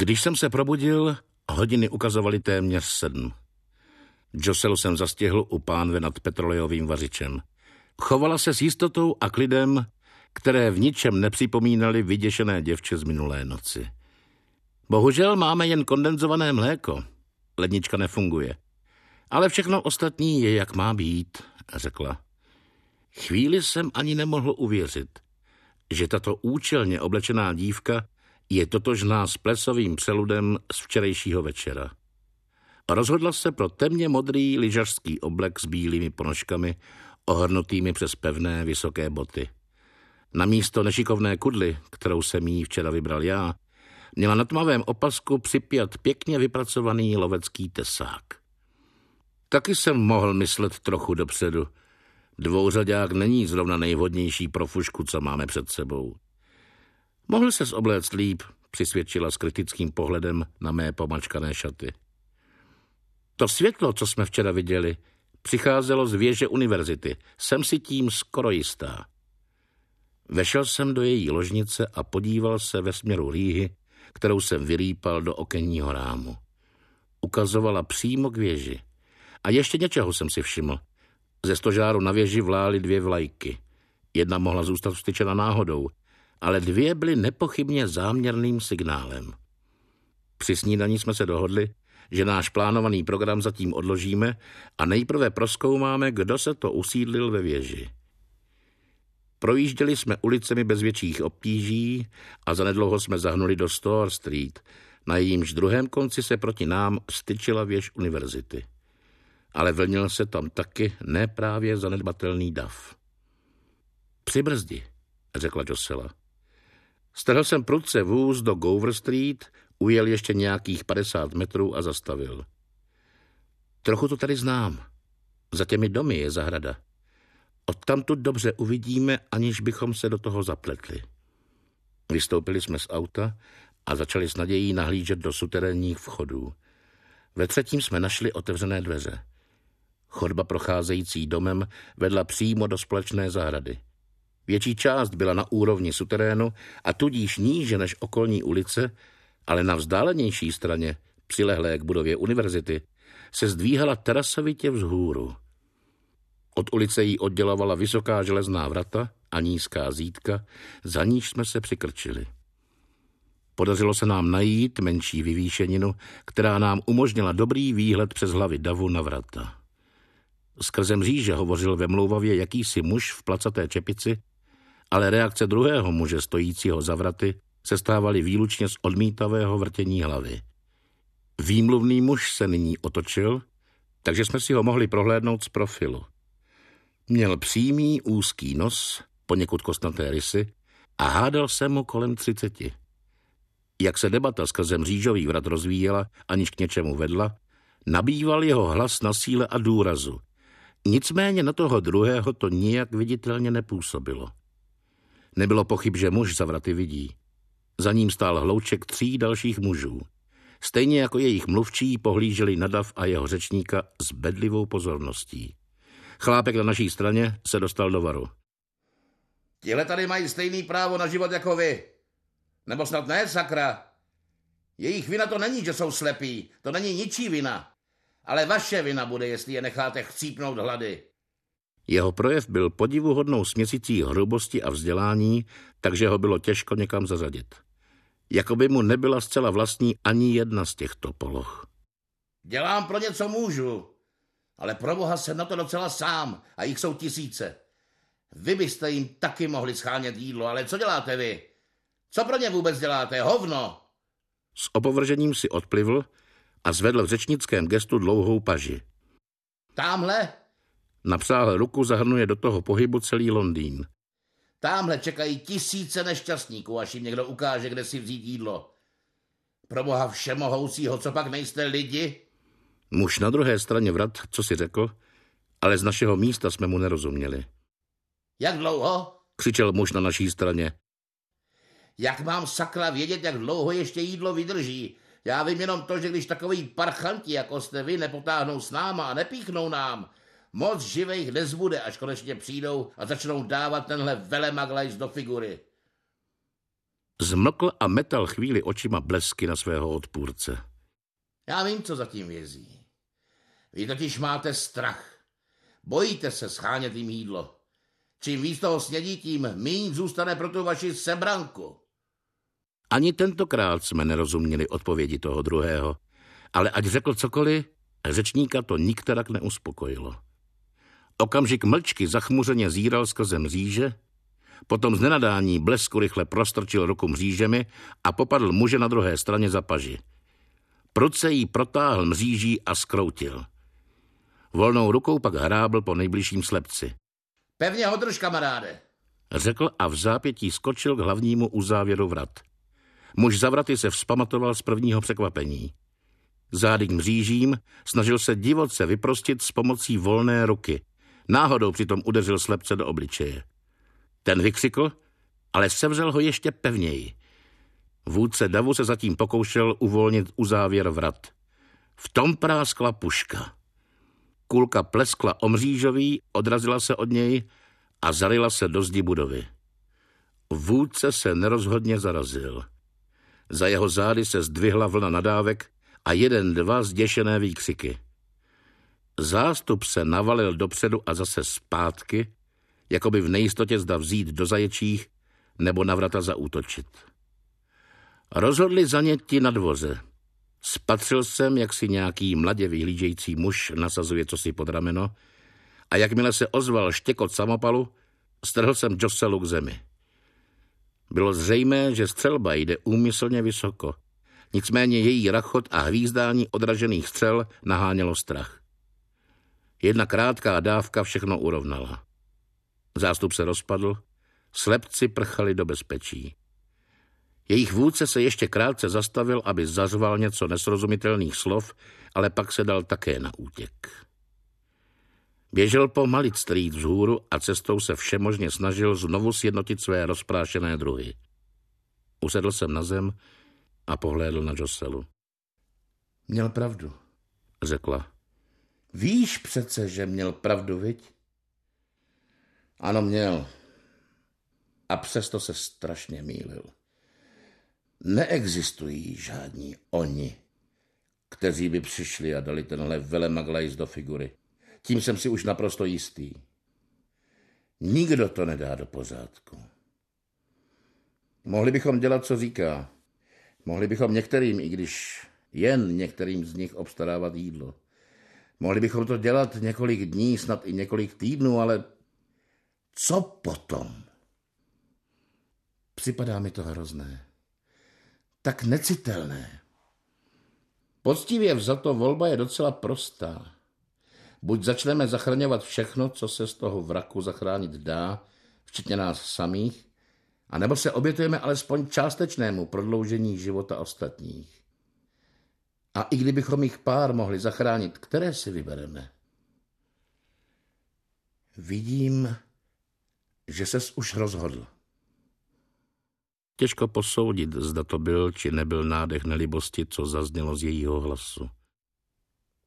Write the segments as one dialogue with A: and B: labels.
A: Když jsem se probudil, hodiny ukazovaly téměř sedm. Joselu jsem zastihl u pánve nad petrolejovým vařičem. Chovala se s jistotou a klidem, které v ničem nepřipomínaly vyděšené děvče z minulé noci. Bohužel máme jen kondenzované mléko. Lednička nefunguje. Ale všechno ostatní je, jak má být, řekla. Chvíli jsem ani nemohl uvěřit, že tato účelně oblečená dívka je totožná s plesovým přeludem z včerejšího večera. Rozhodla se pro temně modrý lyžařský oblek s bílými ponožkami, ohrnutými přes pevné vysoké boty. Na místo nešikovné kudly, kterou jsem jí včera vybral já, měla na tmavém opasku připět pěkně vypracovaný lovecký tesák. Taky jsem mohl myslet trochu dopředu. Dvouřadák není zrovna nejvhodnější pro fušku, co máme před sebou. Mohl se obléct líp, přisvědčila s kritickým pohledem na mé pomačkané šaty. To světlo, co jsme včera viděli, přicházelo z věže univerzity. Jsem si tím skoro jistá. Vešel jsem do její ložnice a podíval se ve směru rýhy, kterou jsem vyrýpal do okenního rámu. Ukazovala přímo k věži. A ještě něčeho jsem si všiml. Ze stožáru na věži vlály dvě vlajky. Jedna mohla zůstat vstyčena náhodou, ale dvě byly nepochybně záměrným signálem. Při snídaní jsme se dohodli, že náš plánovaný program zatím odložíme a nejprve proskoumáme, kdo se to usídlil ve věži. Projížděli jsme ulicemi bez větších obtíží a zanedlouho jsme zahnuli do Store Street, na jejímž druhém konci se proti nám styčila věž univerzity. Ale vlnil se tam taky neprávě zanedbatelný dav. Přibrzdi, řekla Josela. Strhl jsem prudce vůz do Gover Street, ujel ještě nějakých 50 metrů a zastavil. Trochu to tady znám. Za těmi domy je zahrada. Odtamtud dobře uvidíme, aniž bychom se do toho zapletli. Vystoupili jsme z auta a začali s nadějí nahlížet do suterénních vchodů. Ve třetím jsme našli otevřené dveře. Chodba procházející domem vedla přímo do společné zahrady. Větší část byla na úrovni suterénu a tudíž níže než okolní ulice, ale na vzdálenější straně, přilehlé k budově univerzity, se zdvíhala terasovitě vzhůru. Od ulice jí oddělovala vysoká železná vrata a nízká zítka, za níž jsme se přikrčili. Podařilo se nám najít menší vyvýšeninu, která nám umožnila dobrý výhled přes hlavy davu na vrata. Skrze mříže hovořil ve mlouvavě jakýsi muž v placaté čepici, ale reakce druhého muže stojícího za vraty se stávaly výlučně z odmítavého vrtění hlavy. Výmluvný muž se nyní otočil, takže jsme si ho mohli prohlédnout z profilu. Měl přímý úzký nos, poněkud kostnaté rysy a hádal se mu kolem třiceti. Jak se debata skrze mřížový vrat rozvíjela, aniž k něčemu vedla, nabýval jeho hlas na síle a důrazu. Nicméně na toho druhého to nijak viditelně nepůsobilo. Nebylo pochyb, že muž za vraty vidí. Za ním stál hlouček tří dalších mužů. Stejně jako jejich mluvčí pohlíželi na Dav a jeho řečníka s bedlivou pozorností. Chlápek na naší straně se dostal do varu.
B: Tihle tady mají stejný právo na život jako vy. Nebo snad ne, sakra? Jejich vina to není, že jsou slepí. To není ničí vina. Ale vaše vina bude, jestli je necháte chcípnout hlady.
A: Jeho projev byl podivuhodnou směsicí hrubosti a vzdělání, takže ho bylo těžko někam zařadit. Jakoby mu nebyla zcela vlastní ani jedna z těchto poloh.
B: Dělám pro něco můžu, ale pro boha jsem na to docela sám a jich jsou tisíce. Vy byste jim taky mohli schánět jídlo, ale co děláte vy? Co pro ně vůbec děláte? Hovno!
A: S opovržením si odplivl a zvedl v řečnickém gestu dlouhou paži.
B: Támhle?
A: Napřáhl ruku, zahrnuje do toho pohybu celý Londýn.
B: Támhle čekají tisíce nešťastníků, až jim někdo ukáže, kde si vzít jídlo. Pro boha všemohoucího, co pak nejste lidi?
A: Muž na druhé straně vrat, co si řekl, ale z našeho místa jsme mu nerozuměli.
B: Jak dlouho?
A: Křičel muž na naší straně.
B: Jak mám sakra vědět, jak dlouho ještě jídlo vydrží? Já vím jenom to, že když takový parchanti, jako jste vy, nepotáhnou s náma a nepíchnou nám, moc živých nezbude, až konečně přijdou a začnou dávat tenhle velemaglajs do figury.
A: Zmlkl a metal chvíli očima blesky na svého odpůrce.
B: Já vím, co zatím vězí. Vy totiž máte strach. Bojíte se schánět jim jídlo. Čím víc toho snědí, tím míň zůstane pro tu vaši sebranku.
A: Ani tentokrát jsme nerozuměli odpovědi toho druhého, ale ať řekl cokoliv, řečníka to nikterak neuspokojilo. Okamžik mlčky zachmuřeně zíral skrze mříže, potom z nenadání blesku rychle prostrčil ruku mřížemi a popadl muže na druhé straně za paži. Pruce jí protáhl mříží a skroutil. Volnou rukou pak hrábl po nejbližším slepci.
B: Pevně ho drž, kamaráde,
A: řekl a v zápětí skočil k hlavnímu uzávěru vrat. Muž za vraty se vzpamatoval z prvního překvapení. Zády k mřížím snažil se divoce vyprostit s pomocí volné ruky. Náhodou přitom udeřil slepce do obličeje. Ten vykřikl, ale sevřel ho ještě pevněji. Vůdce davu se zatím pokoušel uvolnit uzávěr vrat. V tom práskla puška. Kulka pleskla o mřížový, odrazila se od něj a zalila se do zdi budovy. Vůdce se nerozhodně zarazil. Za jeho zády se zdvihla vlna nadávek a jeden, dva zděšené výkřiky. Zástup se navalil dopředu a zase zpátky, jako by v nejistotě zda vzít do zaječích nebo na vrata zaútočit. Rozhodli za ně ti na dvoře. Spatřil jsem, jak si nějaký mladě vyhlížející muž nasazuje cosi pod rameno a jakmile se ozval štěkot samopalu, strhl jsem Joselu k zemi. Bylo zřejmé, že střelba jde úmyslně vysoko. Nicméně její rachot a hvízdání odražených střel nahánělo strach. Jedna krátká dávka všechno urovnala. Zástup se rozpadl, slepci prchali do bezpečí. Jejich vůdce se ještě krátce zastavil, aby zařval něco nesrozumitelných slov, ale pak se dal také na útěk. Běžel po malitstrít vzhůru a cestou se všemožně snažil znovu sjednotit své rozprášené druhy. Usedl jsem na zem a pohlédl na Joselu.
B: Měl pravdu,
A: řekla.
B: Víš přece, že měl pravdu, viď? Ano, měl. A přesto se strašně mýlil. Neexistují žádní oni, kteří by přišli a dali tenhle velemaglajs do figury. Tím jsem si už naprosto jistý. Nikdo to nedá do pořádku. Mohli bychom dělat, co říká. Mohli bychom některým, i když jen některým z nich obstarávat jídlo. Mohli bychom to dělat několik dní, snad i několik týdnů, ale co potom? Připadá mi to hrozné. Tak necitelné. Poctivě vzato volba je docela prostá. Buď začneme zachraňovat všechno, co se z toho vraku zachránit dá, včetně nás samých, anebo se obětujeme alespoň částečnému prodloužení života ostatních. A i kdybychom jich pár mohli zachránit, které si vybereme? Vidím, že ses už rozhodl.
A: Těžko posoudit, zda to byl či nebyl nádech nelibosti, co zaznělo z jejího hlasu.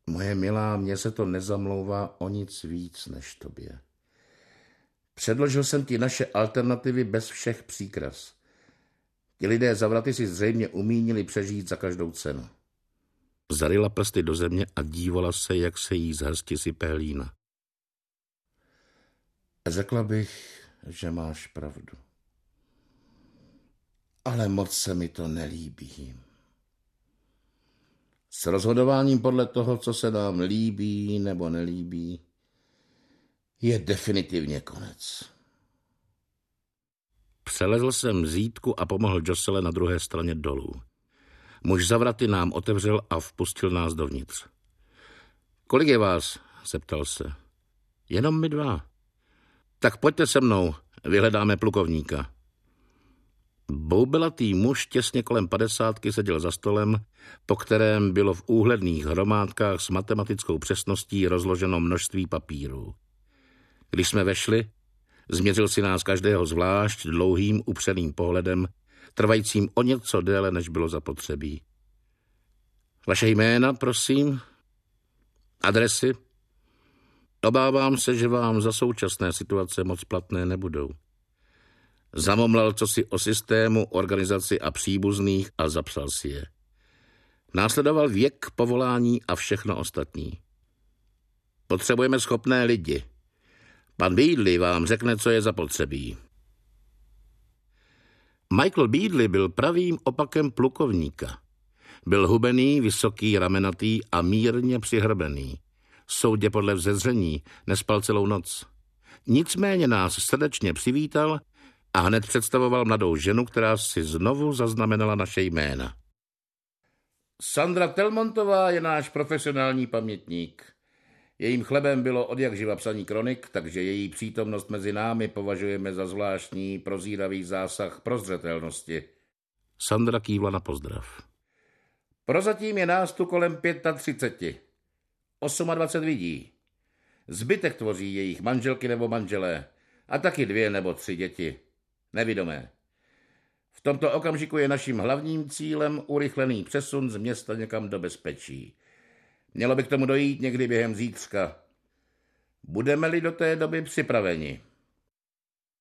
B: Moje milá, mně se to nezamlouvá o nic víc než tobě. Předložil jsem ti naše alternativy bez všech příkras. Ti lidé zavraty si zřejmě umínili přežít za každou cenu.
A: Zarila prsty do země a dívala se, jak se jí z hrsti sypé lína.
B: Řekla bych, že máš pravdu. Ale moc se mi to nelíbí. S rozhodováním podle toho, co se nám líbí nebo nelíbí, je definitivně konec.
A: Přelezl jsem zítku a pomohl Josele na druhé straně dolů. Muž zavraty nám otevřel a vpustil nás dovnitř. Kolik je vás? zeptal se. Jenom my dva. Tak pojďte se mnou, vyhledáme plukovníka. Boubelatý muž těsně kolem padesátky seděl za stolem, po kterém bylo v úhledných hromádkách s matematickou přesností rozloženo množství papírů. Když jsme vešli, změřil si nás každého zvlášť dlouhým upřeným pohledem, trvajícím o něco déle, než bylo zapotřebí. Vaše jména, prosím? Adresy? Obávám se, že vám za současné situace moc platné nebudou. Zamomlal co si o systému, organizaci a příbuzných a zapsal si je. Následoval věk, povolání a všechno ostatní. Potřebujeme schopné lidi. Pan Beadley vám řekne, co je zapotřebí. Michael Beadley byl pravým opakem plukovníka. Byl hubený, vysoký, ramenatý a mírně přihrbený. Soudě podle vzezření nespal celou noc. Nicméně nás srdečně přivítal a hned představoval mladou ženu, která si znovu zaznamenala naše jména.
B: Sandra Telmontová je náš profesionální pamětník. Jejím chlebem bylo od jak živa psaní kronik, takže její přítomnost mezi námi považujeme za zvláštní prozíravý zásah prozřetelnosti.
A: Sandra kývla na pozdrav.
B: Prozatím je nás tu kolem 35. 28 lidí. Zbytek tvoří jejich manželky nebo manželé a taky dvě nebo tři děti. Nevidomé. V tomto okamžiku je naším hlavním cílem urychlený přesun z města někam do bezpečí. Mělo by k tomu dojít někdy během zítřka. Budeme-li do té doby připraveni?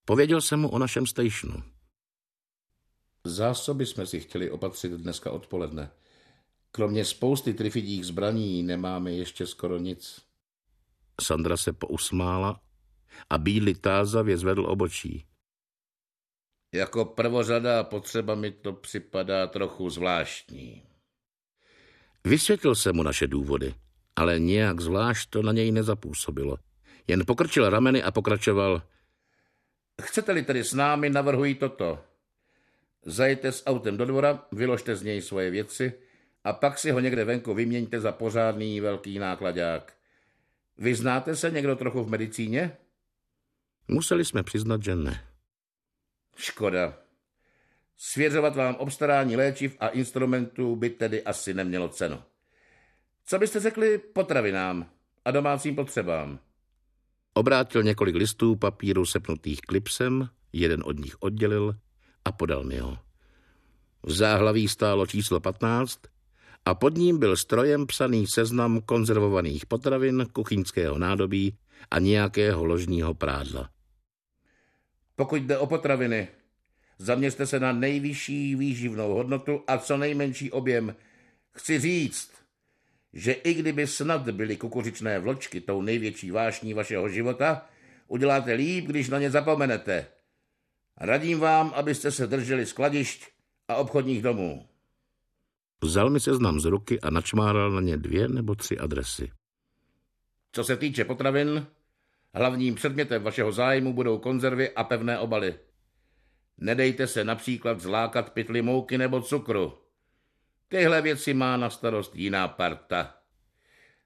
A: Pověděl jsem mu o našem stationu.
B: Zásoby jsme si chtěli opatřit dneska odpoledne. Kromě spousty trifidích zbraní nemáme ještě skoro nic.
A: Sandra se pousmála a bílý tázavě zvedl obočí.
B: Jako prvořada potřeba mi to připadá trochu zvláštní.
A: Vysvětlil se mu naše důvody, ale nějak zvlášť to na něj nezapůsobilo. Jen pokrčil rameny a pokračoval.
B: Chcete-li tedy s námi, navrhuji toto. Zajďte s autem do dvora, vyložte z něj svoje věci a pak si ho někde venku vyměňte za pořádný velký nákladák. Vyznáte se někdo trochu v medicíně?
A: Museli jsme přiznat, že ne.
B: Škoda. Svěřovat vám obstarání léčiv a instrumentů by tedy asi nemělo cenu. Co byste řekli potravinám a domácím potřebám?
A: Obrátil několik listů papíru sepnutých klipsem, jeden od nich oddělil a podal mi ho. V záhlaví stálo číslo 15 a pod ním byl strojem psaný seznam konzervovaných potravin, kuchyňského nádobí a nějakého ložního prádla.
B: Pokud jde o potraviny, zaměřte se na nejvyšší výživnou hodnotu a co nejmenší objem. Chci říct, že i kdyby snad byly kukuřičné vločky tou největší vášní vašeho života, uděláte líp, když na ně zapomenete. Radím vám, abyste se drželi skladišť a obchodních domů.
A: Vzal mi seznam z ruky a načmáral na ně dvě nebo tři adresy.
B: Co se týče potravin, hlavním předmětem vašeho zájmu budou konzervy a pevné obaly. Nedejte se například zlákat pytly mouky nebo cukru. Tyhle věci má na starost jiná parta.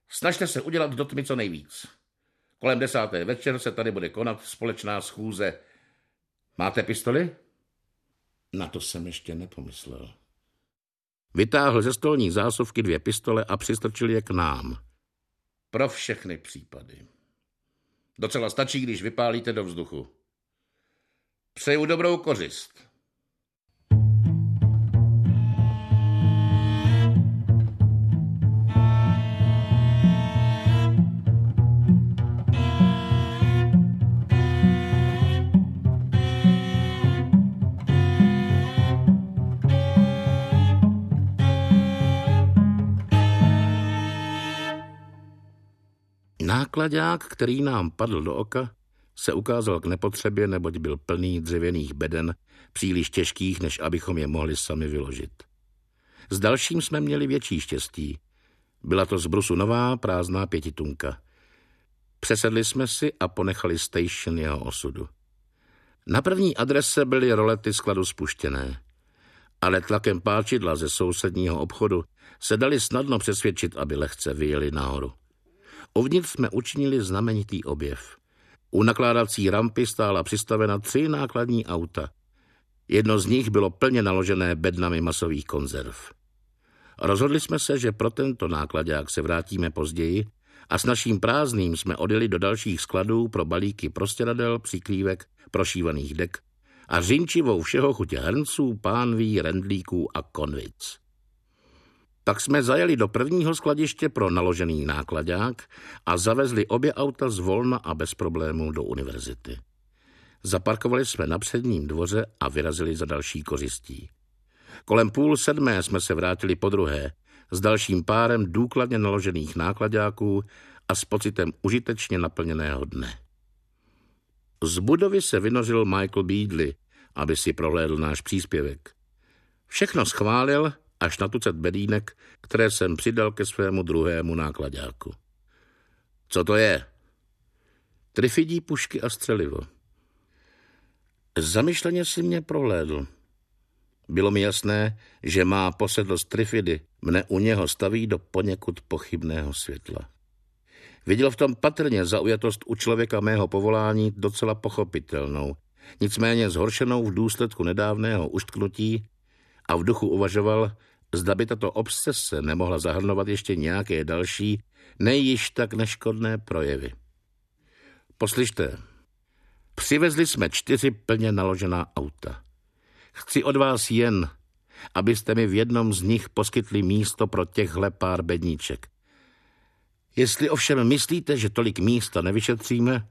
B: Snažte se udělat do tmy co nejvíc. Kolem desáté večer se tady bude konat společná schůze. Máte pistoli? Na to jsem ještě nepomyslel.
A: Vytáhl ze stolní zásuvky dvě pistole a přistrčil je k nám.
B: Pro všechny případy. Docela stačí, když vypálíte do vzduchu. Přeju dobrou kořist.
A: Nákladák, který nám padl do oka, se ukázal k nepotřebě, neboť byl plný dřevěných beden, příliš těžkých, než abychom je mohli sami vyložit. S dalším jsme měli větší štěstí. Byla to z brusu nová, prázdná pětitunka. Přesedli jsme si a ponechali station jeho osudu. Na první adrese byly rolety skladu spuštěné, ale tlakem páčidla ze sousedního obchodu se dali snadno přesvědčit, aby lehce vyjeli nahoru. Uvnitř jsme učinili znamenitý objev. U nakládací rampy stála přistavena tři nákladní auta. Jedno z nich bylo plně naložené bednami masových konzerv. Rozhodli jsme se, že pro tento nákladák se vrátíme později a s naším prázdným jsme odjeli do dalších skladů pro balíky prostěradel, přikrývek, prošívaných dek a řinčivou všeho chutě hrnců, pánví, rendlíků a konvic. Tak jsme zajeli do prvního skladiště pro naložený nákladák a zavezli obě auta zvolna a bez problémů do univerzity. Zaparkovali jsme na předním dvoře a vyrazili za další kořistí. Kolem půl sedmé jsme se vrátili po druhé, s dalším párem důkladně naložených nákladáků a s pocitem užitečně naplněného dne. Z budovy se vynořil Michael Beadley, aby si prohlédl náš příspěvek. Všechno schválil až na tucet bedínek, které jsem přidal ke svému druhému nákladáku. Co to je? Trifidí pušky a střelivo. Zamyšleně si mě prohlédl. Bylo mi jasné, že má posedlost Trifidy mne u něho staví do poněkud pochybného světla. Viděl v tom patrně zaujatost u člověka mého povolání docela pochopitelnou, nicméně zhoršenou v důsledku nedávného uštknutí a v duchu uvažoval, zda by tato obsese nemohla zahrnovat ještě nějaké další, nejiž tak neškodné projevy. Poslyšte, přivezli jsme čtyři plně naložená auta. Chci od vás jen, abyste mi v jednom z nich poskytli místo pro těchhle pár bedníček. Jestli ovšem myslíte, že tolik místa nevyšetříme,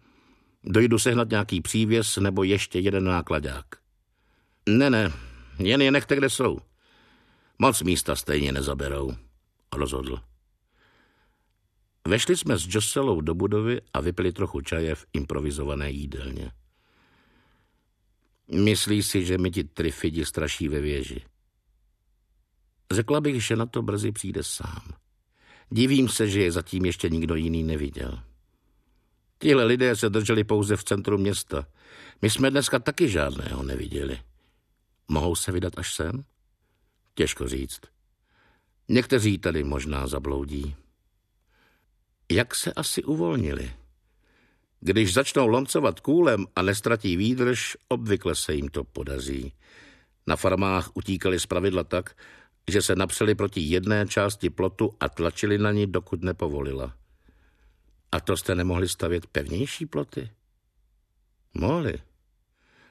A: dojdu sehnat nějaký přívěs nebo ještě jeden nákladák. Ne, ne, jen je nechte, kde jsou. Moc místa stejně nezaberou, rozhodl. Vešli jsme s Joselou do budovy a vypili trochu čaje v improvizované jídelně. Myslí si, že mi ti trifidi straší ve věži. Řekla bych, že na to brzy přijde sám. Divím se, že je zatím ještě nikdo jiný neviděl. Tihle lidé se drželi pouze v centru města. My jsme dneska taky žádného neviděli. Mohou se vydat až sem? Těžko říct. Někteří tady možná zabloudí. Jak se asi uvolnili? Když začnou lomcovat kůlem a nestratí výdrž, obvykle se jim to podaří. Na farmách utíkali pravidla tak, že se napřeli proti jedné části plotu a tlačili na ní, dokud nepovolila. A to jste nemohli stavět pevnější ploty? Mohli.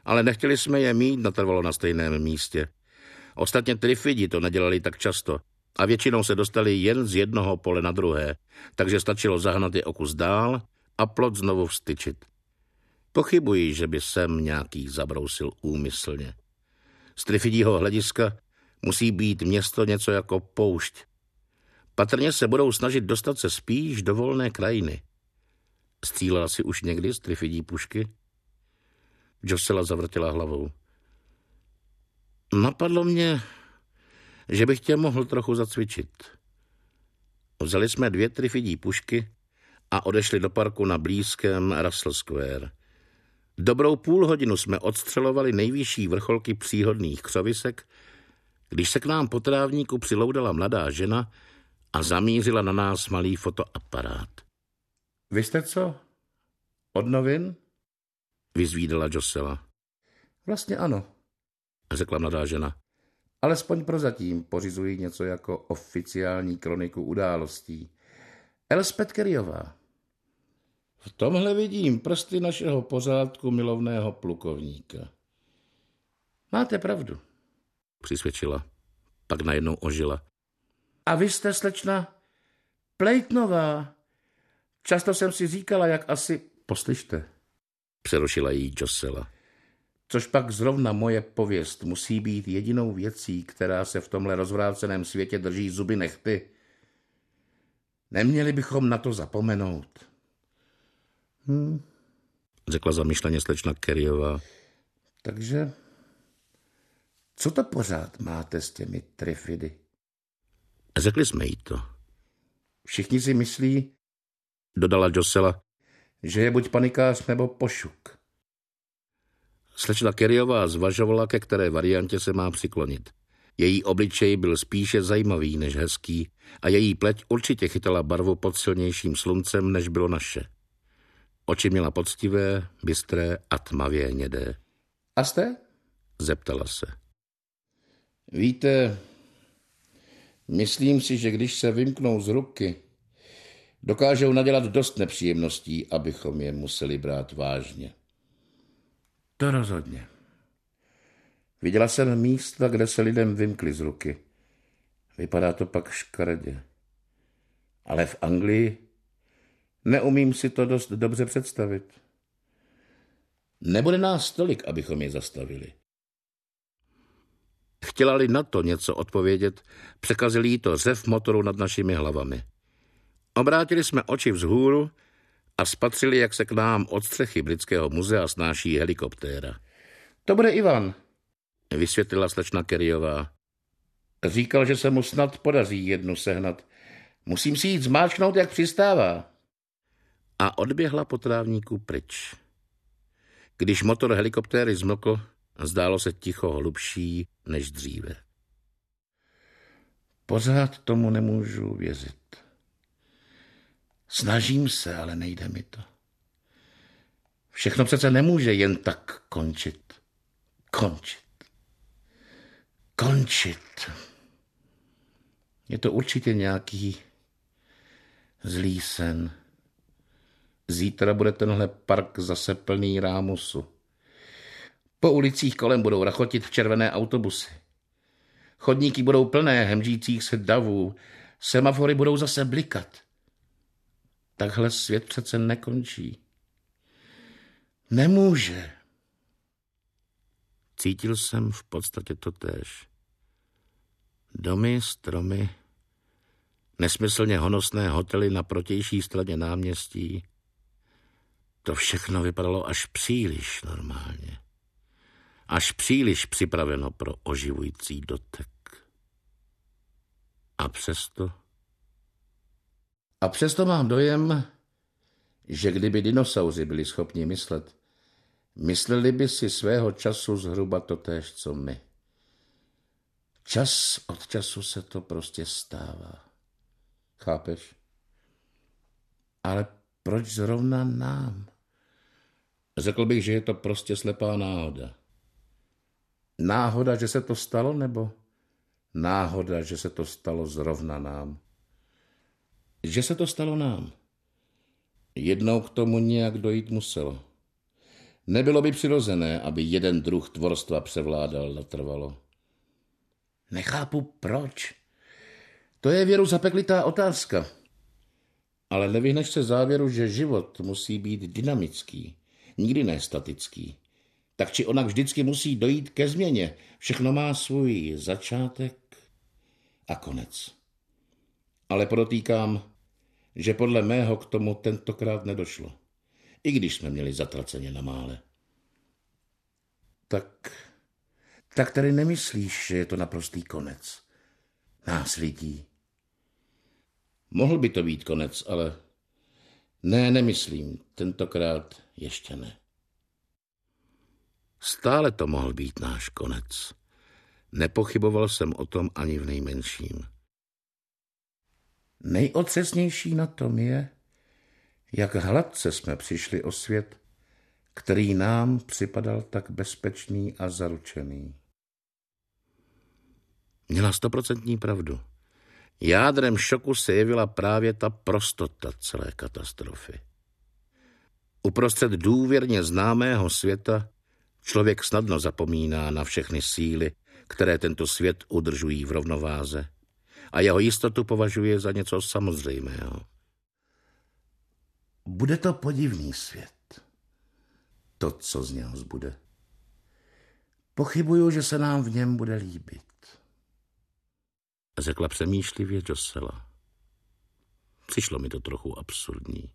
A: Ale nechtěli jsme je mít natrvalo na stejném místě. Ostatně trifidi to nedělali tak často a většinou se dostali jen z jednoho pole na druhé, takže stačilo zahnat je o kus dál a plot znovu vstyčit. Pochybuji, že by sem nějaký zabrousil úmyslně. Z trifidího hlediska musí být město něco jako poušť. Patrně se budou snažit dostat se spíš do volné krajiny. Střílela si už někdy z trifidí pušky? Josela zavrtila hlavou. Napadlo mě, že bych tě mohl trochu zacvičit. Vzali jsme dvě trifidí pušky a odešli do parku na blízkém Russell Square. Dobrou půl hodinu jsme odstřelovali nejvyšší vrcholky příhodných křovisek, když se k nám po trávníku přiloudala mladá žena a zamířila na nás malý fotoaparát. Vy jste co? Od novin? Vyzvídala Josela. Vlastně ano, řekla mladá žena. Alespoň prozatím pořizují něco jako oficiální kroniku událostí. Elspeth Kerryová. V tomhle vidím prsty našeho pořádku milovného plukovníka. Máte pravdu, přisvědčila. Pak najednou ožila. A vy jste slečna Plejtnová. Často jsem si říkala, jak asi... Poslyšte, přerušila jí Josela. Což pak zrovna moje pověst musí být jedinou věcí, která se v tomhle rozvráceném světě drží zuby nechty. Neměli bychom na to zapomenout. Hm, řekla zamyšleně slečna Kerryová. Takže co to pořád máte s těmi trifidy? Řekli jsme jí to. Všichni si myslí, dodala Josela, že je buď panikář nebo pošuk. Slečna Kerryová zvažovala, ke které variantě se má přiklonit. Její obličej byl spíše zajímavý než hezký a její pleť určitě chytala barvu pod silnějším sluncem, než bylo naše. Oči měla poctivé, bystré a tmavě hnědé. A jste? Zeptala se. Víte, myslím si, že když se vymknou z ruky, dokážou nadělat dost nepříjemností, abychom je museli brát vážně. To rozhodně. Viděla jsem místa, kde se lidem vymkli z ruky. Vypadá to pak škaredě. Ale v Anglii neumím si to dost dobře představit. Nebude nás tolik, abychom je zastavili. Chtěla-li na to něco odpovědět, překazil jí to řev motoru nad našimi hlavami. Obrátili jsme oči vzhůru a spatřili, jak se k nám od střechy britského muzea snáší helikoptéra. To bude Ivan, vysvětlila slečna Kerryová. Říkal, že se mu snad podaří jednu sehnat. Musím si jít zmáčknout, jak přistává. A odběhla po trávníku pryč. Když motor helikoptéry zmlkl, zdálo se ticho hlubší než dříve. Pořád tomu nemůžu věřit. Snažím se, ale nejde mi to. Všechno přece nemůže jen tak končit. Končit. Končit. Je to určitě nějaký zlý sen. Zítra bude tenhle park zase plný rámusu. Po ulicích kolem budou rachotit červené autobusy. Chodníky budou plné hemžících se davů, semafory budou zase blikat. Takhle svět přece nekončí. Nemůže. Cítil jsem v podstatě to též. Domy, stromy, nesmyslně honosné hotely na protější straně náměstí. To všechno vypadalo až příliš normálně. Až příliš připraveno pro oživující dotek. A přesto... A přesto mám dojem, že kdyby dinosauři byli schopni myslet, mysleli by si svého času zhruba to též, co my. Čas od času se to prostě stává. Chápeš? Ale proč zrovna nám? Řekl bych, že je to prostě slepá náhoda. Náhoda, že se to stalo, nebo náhoda, že se to stalo zrovna nám? Že se to stalo nám. Jednou k tomu nějak dojít muselo. Nebylo by přirozené, aby jeden druh tvorstva převládal natrvalo. Nechápu proč. To je věru zapeklitá otázka. Ale nevyhneš se závěru, že život musí být dynamický, nikdy ne statický. Tak či onak vždycky musí dojít ke změně. Všechno má svůj začátek a konec. Ale podotýkám, že podle mého k tomu tentokrát nedošlo. I když jsme měli zatraceně na mále. Tak, tak tady nemyslíš, že je to naprostý konec? Nás lidí. Mohl by to být konec, ale ne, nemyslím. Tentokrát ještě ne. Stále to mohl být náš konec. Nepochyboval jsem o tom ani v nejmenším. Nejotřesnější na tom je, jak hladce jsme přišli o svět, který nám připadal tak bezpečný a zaručený. Měla stoprocentní pravdu. Jádrem šoku se jevila právě ta prostota celé katastrofy. Uprostřed důvěrně známého světa člověk snadno zapomíná na všechny síly, které tento svět udržují v rovnováze a jeho jistotu považuje za něco samozřejmého. Bude to podivný svět. To, co z něho zbude. Pochybuju, že se nám v něm bude líbit. Řekla přemýšlivě Josela. Přišlo mi to trochu absurdní.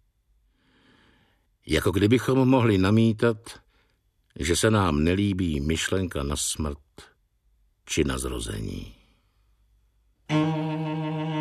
A: Jako kdybychom mohli namítat, že se nám nelíbí myšlenka na smrt či na zrození. Mm-hmm.